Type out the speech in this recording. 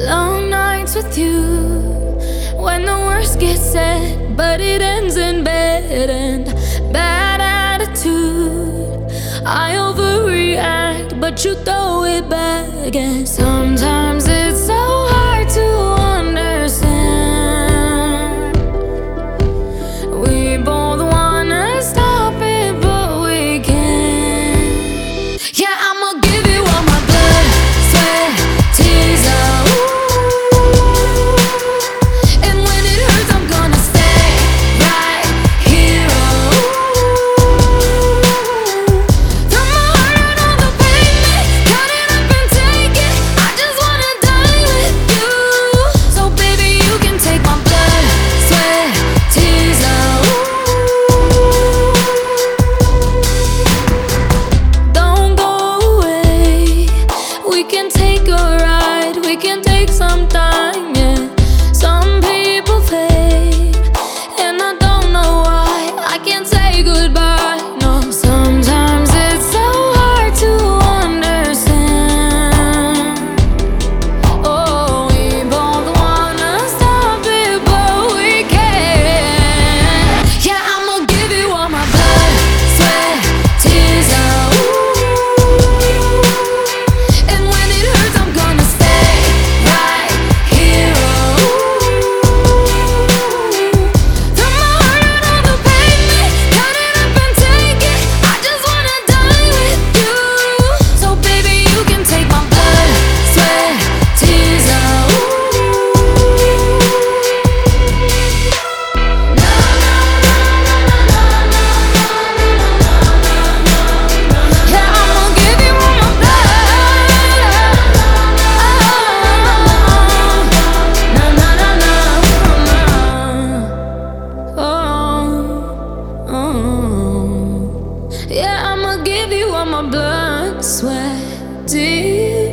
Long nights with you when the worst gets said, but it ends in bed and bad attitude. I overreact, but you throw it back, and sometimes. give you all my blood, sweat, tears.